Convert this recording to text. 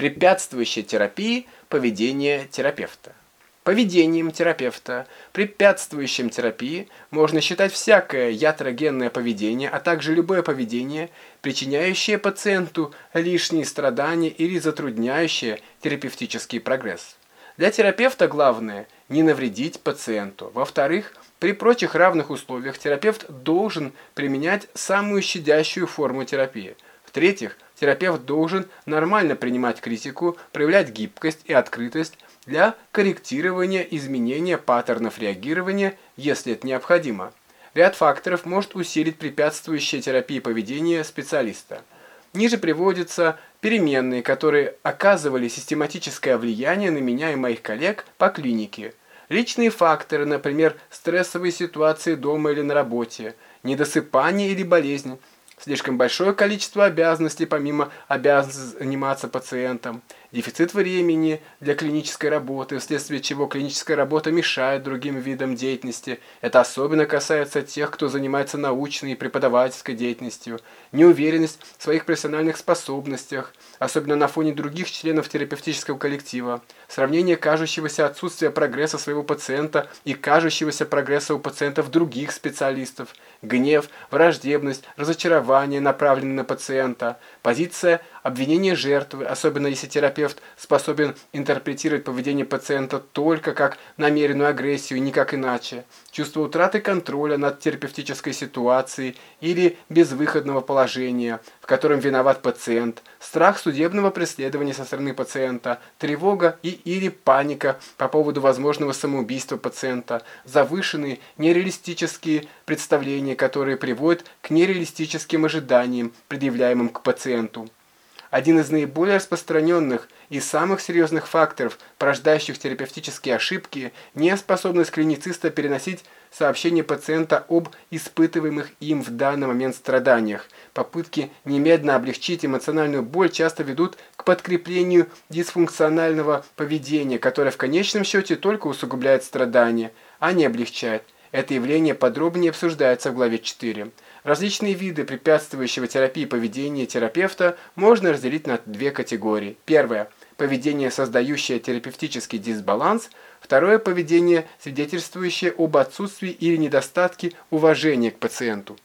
Препятствующая терапии поведение терапевта. Поведением терапевта, препятствующим терапии, можно считать всякое ятрогенное поведение, а также любое поведение, причиняющее пациенту лишние страдания или затрудняющее терапевтический прогресс. Для терапевта главное – не навредить пациенту. Во-вторых, при прочих равных условиях терапевт должен применять самую щадящую форму терапии. В-третьих, терапевт должен нормально принимать критику, проявлять гибкость и открытость, для корректирования изменения паттернов реагирования, если это необходимо. Ряд факторов может усилить препятствующее терапии поведения специалиста. Ниже приводятся переменные, которые оказывали систематическое влияние на меня и моих коллег по клинике. Личные факторы, например, стрессовые ситуации дома или на работе, недосыпание или болезнь, слишком большое количество обязанностей помимо обязанностей заниматься пациентом, дефицит времени для клинической работы, вследствие чего клиническая работа мешает другим видам деятельности. Это особенно касается тех, кто занимается научной и преподавательской деятельностью, неуверенность в своих профессиональных способностях, особенно на фоне других членов терапевтического коллектива, сравнение кажущегося отсутствия прогресса своего пациента и кажущегося прогресса у пациентов других специалистов, гнев, враждебность, разочарование, направленное на пациента, позиция обвинения жертвы, особенно если терапевт способен интерпретировать поведение пациента только как намеренную агрессию и никак иначе, чувство утраты контроля над терапевтической ситуацией или безвыходного положения, в котором виноват пациент, страх судебного преследования со стороны пациента, тревога и или паника по поводу возможного самоубийства пациента, завышенные нереалистические представления, которые приводят к нереалистическим ожиданиям, предъявляемым к пациенту. Один из наиболее распространенных и самых серьезных факторов, порождающих терапевтические ошибки, неспособность клинициста переносить сообщение пациента об испытываемых им в данный момент страданиях. Попытки немедленно облегчить эмоциональную боль часто ведут к подкреплению дисфункционального поведения, которое в конечном счете только усугубляет страдания, а не облегчает. Это явление подробнее обсуждается в главе 4. Различные виды препятствующего терапии поведения терапевта можно разделить на две категории. Первое – поведение, создающее терапевтический дисбаланс. Второе – поведение, свидетельствующее об отсутствии или недостатке уважения к пациенту.